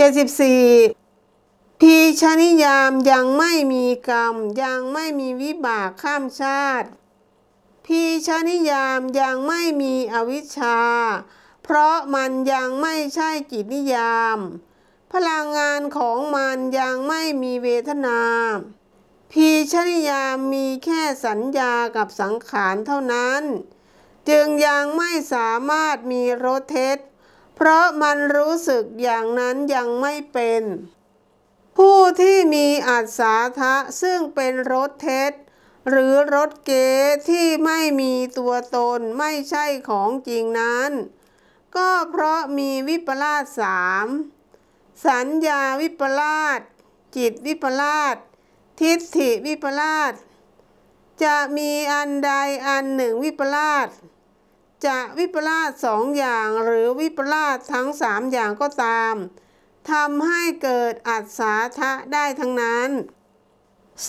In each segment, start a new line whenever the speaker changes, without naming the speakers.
74พีชนิยามยังไม่มีกรรม ยังไม่มีวิบากข้ามชาติพีชนิยามยังไม่มีอวิชชา เพราะมันยังไม่ใช่จิตนิยาม พลังงานของมันยังไม่มีเวทนา พีชนิยามมีแค่สัญญากับสังขารเท่านั้น จึงยังไม่สามารถมีรสเทศ เพราะมันรู้สึกอย่างนั้นยังไม่เป็น ผู้ที่มีอัศาทะซึ่งเป็นรสเทศหรือรถเกที่ไม่มีตัวตนไม่ใช่ของจริงนั้น ก็เพราะมีวิปลาสสามสัญญาวิปลาสจิตวิปลาสทิฏฐิวิปลาสจะมีอันใดอันหนึ่งวิปลาส จะวิปลาสสองอย่างหรือวิปลาสทั้งสามอย่างก็ตามทำให้เกิดอัศาทะได้ทั้งนั้น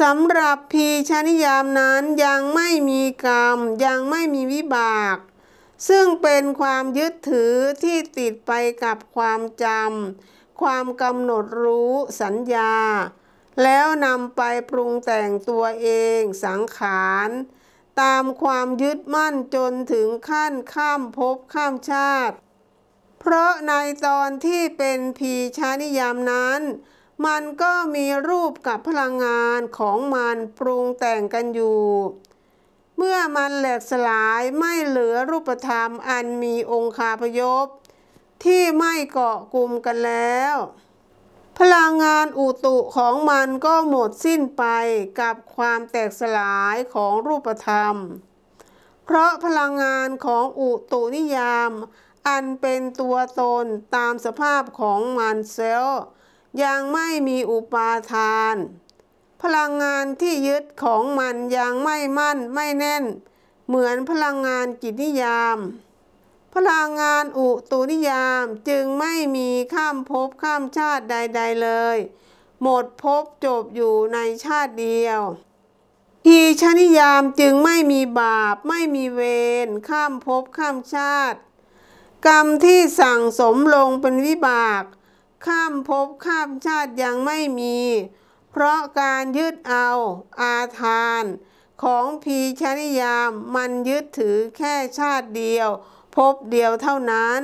สำหรับพีชนิยามนั้นยังไม่มีกรรม ยังไม่มีวิบาก ซึ่งเป็นความยึดถือที่ติดไปกับความจำความกำหนดรู้สัญญา แล้วนำไปปรุงแต่งตัวเองสังขาร ตามความยึดมั่นจนถึงขั้นข้ามภพข้ามชาติ เพราะในตอนที่เป็นพีชานิยามนั้น มันก็มีรูปกับพลังงานของมันปรุงแต่งกันอยู่ เมื่อมันแหลกสลายไม่เหลือรูปธรรมอันมีองคาพยพที่ไม่เกาะกลุ่มกันแล้ว พลังงานอุตุของมันก็หมดสิ้นไปกับความแตกสลายของรูปธรรม เพราะพลังงานของอุตุนิยาม อันเป็นตัวตนตามสภาพของมันเซลล์ยังไม่มีอุปาทาน พลังงานที่ยึดของมันยังไม่มั่นไม่แน่น เหมือนพลังงานจิตนิยาม พลังงานอุตุนิยามจึงไม่มีข้ามภพข้ามชาติใด ๆเลย หมดภพจบอยู่ในชาติเดียว อีชนิยามจึงไม่มีบาปไม่มีเวรข้ามภพข้ามชาติ กรรมที่สั่งสมลงเป็นวิบาก ข้ามภพข้ามชาติยังไม่มี เพราะการยึดเอาอาทาน ของพีชนิยามมันยึดถือแค่ชาติเดียว พบเดียวเท่านั้น